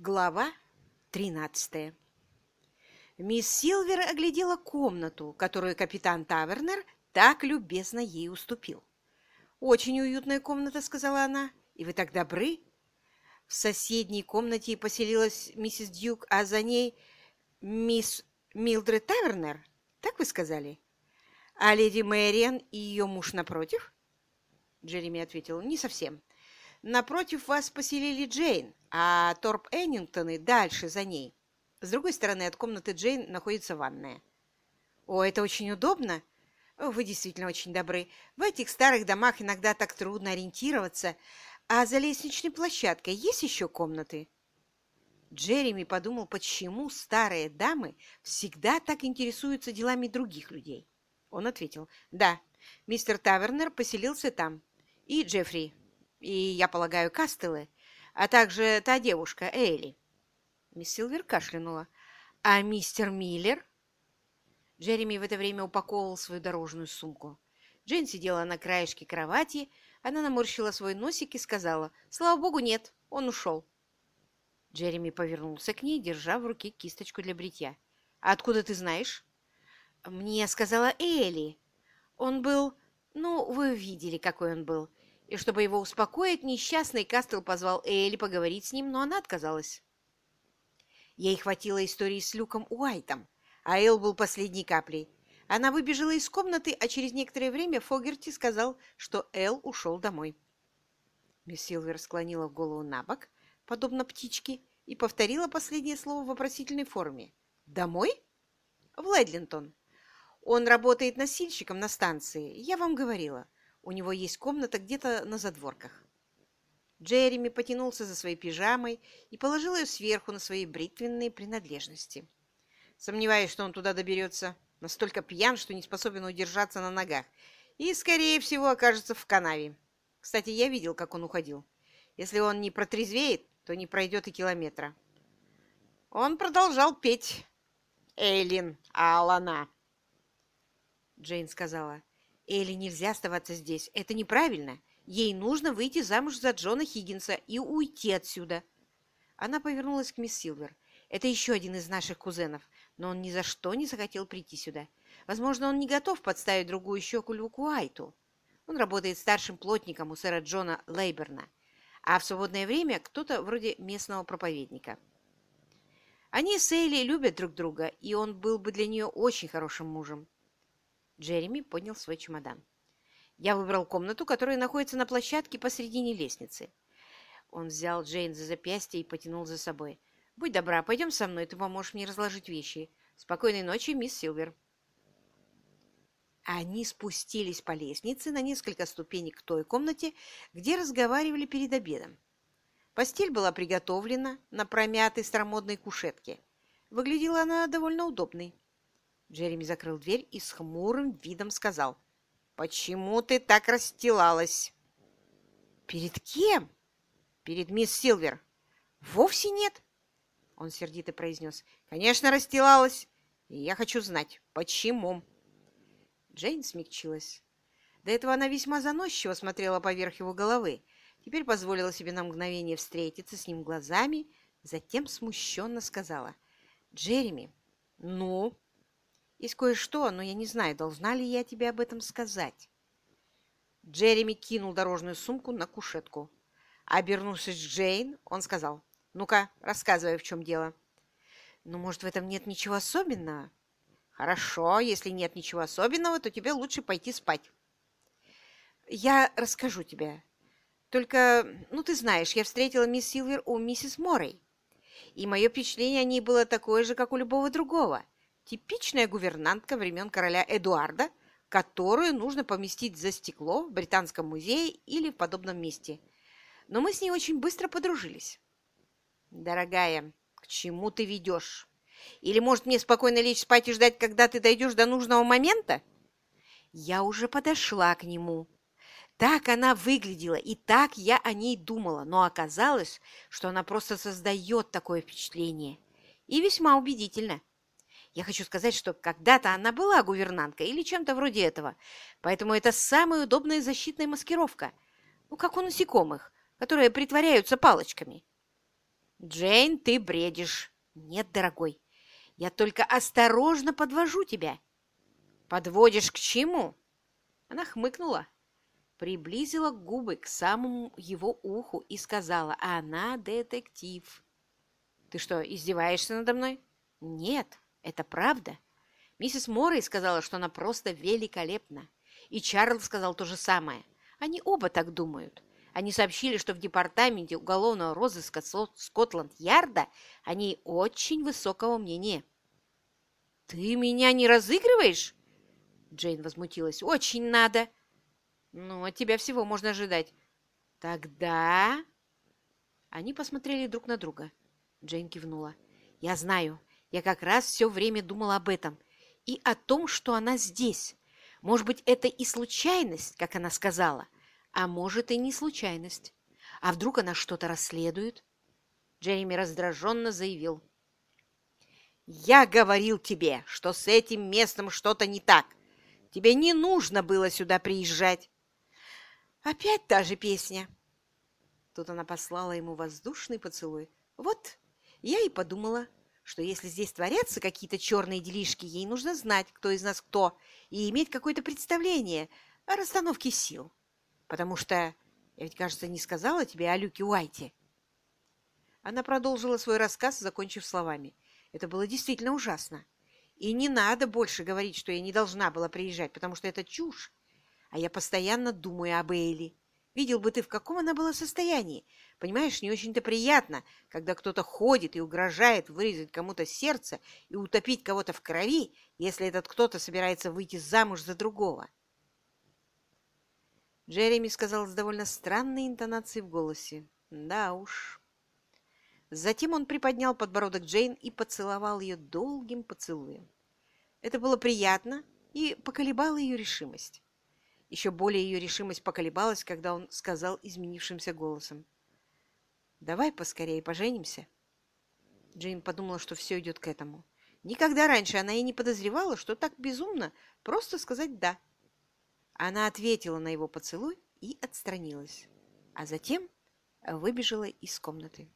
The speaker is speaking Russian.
Глава 13 Мисс Силвер оглядела комнату, которую капитан Тавернер так любезно ей уступил. «Очень уютная комната», — сказала она, — «и вы так добры». В соседней комнате поселилась миссис Дьюк, а за ней мисс Милдред Тавернер, так вы сказали? А леди Мэриан и ее муж напротив? Джереми ответил, не совсем. Напротив вас поселили Джейн, а Торп Эннингтоны дальше за ней. С другой стороны от комнаты Джейн находится ванная. О, это очень удобно. Вы действительно очень добры. В этих старых домах иногда так трудно ориентироваться. А за лестничной площадкой есть еще комнаты? Джереми подумал, почему старые дамы всегда так интересуются делами других людей. Он ответил, да, мистер Тавернер поселился там. И Джеффри, и, я полагаю, Кастелы, а также та девушка, Элли. Мисс Силвер кашлянула. А мистер Миллер? Джереми в это время упаковывал свою дорожную сумку. Джейн сидела на краешке кровати, она наморщила свой носик и сказала, «Слава богу, нет, он ушел». Джереми повернулся к ней, держа в руке кисточку для бритья. «А откуда ты знаешь?» «Мне сказала Элли. Он был... Ну, вы видели, какой он был. И чтобы его успокоить, несчастный Кастел позвал Элли поговорить с ним, но она отказалась. Ей хватило истории с Люком Уайтом, а Эл был последней каплей. Она выбежала из комнаты, а через некоторое время Фогерти сказал, что Эл ушел домой. Мисс Силвер склонила голову на бок, подобно птичке, и повторила последнее слово в вопросительной форме. «Домой?» «В Лэдлинтон. Он работает носильщиком на станции. Я вам говорила. У него есть комната где-то на задворках. Джереми потянулся за своей пижамой и положил ее сверху на свои бритвенные принадлежности. Сомневаюсь, что он туда доберется. Настолько пьян, что не способен удержаться на ногах. И, скорее всего, окажется в канаве. Кстати, я видел, как он уходил. Если он не протрезвеет, то не пройдет и километра. Он продолжал петь. «Эйлин, Алана!» Джейн сказала. Элли нельзя оставаться здесь. Это неправильно. Ей нужно выйти замуж за Джона Хиггинса и уйти отсюда. Она повернулась к мисс Силвер. Это еще один из наших кузенов, но он ни за что не захотел прийти сюда. Возможно, он не готов подставить другую щеку Люку Айту. Он работает старшим плотником у сэра Джона Лейберна, а в свободное время кто-то вроде местного проповедника. Они с Эйли любят друг друга, и он был бы для нее очень хорошим мужем. Джереми поднял свой чемодан. «Я выбрал комнату, которая находится на площадке посредине лестницы». Он взял Джейн за запястье и потянул за собой. «Будь добра, пойдем со мной, ты поможешь мне разложить вещи. Спокойной ночи, мисс Силвер». Они спустились по лестнице на несколько ступенек к той комнате, где разговаривали перед обедом. Постель была приготовлена на промятой старомодной кушетке. Выглядела она довольно удобной. Джереми закрыл дверь и с хмурым видом сказал. «Почему ты так расстилалась?» «Перед кем?» «Перед мисс Силвер». «Вовсе нет». Он сердито произнес. «Конечно, расстилалась. Я хочу знать, почему?» Джейн смягчилась. До этого она весьма заносчиво смотрела поверх его головы. Теперь позволила себе на мгновение встретиться с ним глазами, затем смущенно сказала. «Джереми, ну?» Есть кое-что, но я не знаю, должна ли я тебе об этом сказать. Джереми кинул дорожную сумку на кушетку. Обернувшись к Джейн, он сказал, «Ну-ка, рассказывай, в чем дело». «Ну, может, в этом нет ничего особенного?» «Хорошо, если нет ничего особенного, то тебе лучше пойти спать». «Я расскажу тебе. Только, ну, ты знаешь, я встретила мисс Силвер у миссис Моррей, и мое впечатление о ней было такое же, как у любого другого» типичная гувернантка времен короля Эдуарда, которую нужно поместить за стекло в Британском музее или в подобном месте. Но мы с ней очень быстро подружились. Дорогая, к чему ты ведешь? Или, может, мне спокойно лечь спать и ждать, когда ты дойдешь до нужного момента? Я уже подошла к нему. Так она выглядела, и так я о ней думала, но оказалось, что она просто создает такое впечатление. И весьма убедительно. Я хочу сказать, что когда-то она была гувернанткой или чем-то вроде этого, поэтому это самая удобная защитная маскировка, ну, как у насекомых, которые притворяются палочками. Джейн, ты бредишь. Нет, дорогой, я только осторожно подвожу тебя. Подводишь к чему? Она хмыкнула, приблизила губы к самому его уху и сказала, она детектив. Ты что, издеваешься надо мной? Нет, это правда. Миссис Моррей сказала, что она просто великолепна. И Чарльз сказал то же самое. Они оба так думают. Они сообщили, что в департаменте уголовного розыска Скотланд-Ярда они очень высокого мнения. «Ты меня не разыгрываешь?» Джейн возмутилась. «Очень надо!» «Ну, от тебя всего можно ожидать». «Тогда...» Они посмотрели друг на друга. Джейн кивнула. «Я знаю. Я как раз все время думала об этом. И о том, что она здесь. Может быть, это и случайность, как она сказала, а может и не случайность. А вдруг она что-то расследует?» Джереми раздраженно заявил. «Я говорил тебе, что с этим местом что-то не так. Тебе не нужно было сюда приезжать». «Опять та же песня». Тут она послала ему воздушный поцелуй. «Вот, я и подумала, что если здесь творятся какие-то черные делишки, ей нужно знать, кто из нас кто, и иметь какое-то представление о расстановке сил. Потому что я ведь, кажется, не сказала тебе о Люке Уайте». Она продолжила свой рассказ, закончив словами. Это было действительно ужасно. И не надо больше говорить, что я не должна была приезжать, потому что это чушь. А я постоянно думаю об Эйли. Видел бы ты, в каком она была состоянии. Понимаешь, не очень-то приятно, когда кто-то ходит и угрожает вырезать кому-то сердце и утопить кого-то в крови, если этот кто-то собирается выйти замуж за другого. Джереми сказал с довольно странной интонацией в голосе. Да уж. Затем он приподнял подбородок Джейн и поцеловал ее долгим поцелуем. Это было приятно и поколебало ее решимость. Еще более ее решимость поколебалась, когда он сказал изменившимся голосом. «Давай поскорее поженимся». Джейн подумала, что все идет к этому. Никогда раньше она и не подозревала, что так безумно просто сказать «да». Она ответила на его поцелуй и отстранилась, а затем выбежала из комнаты.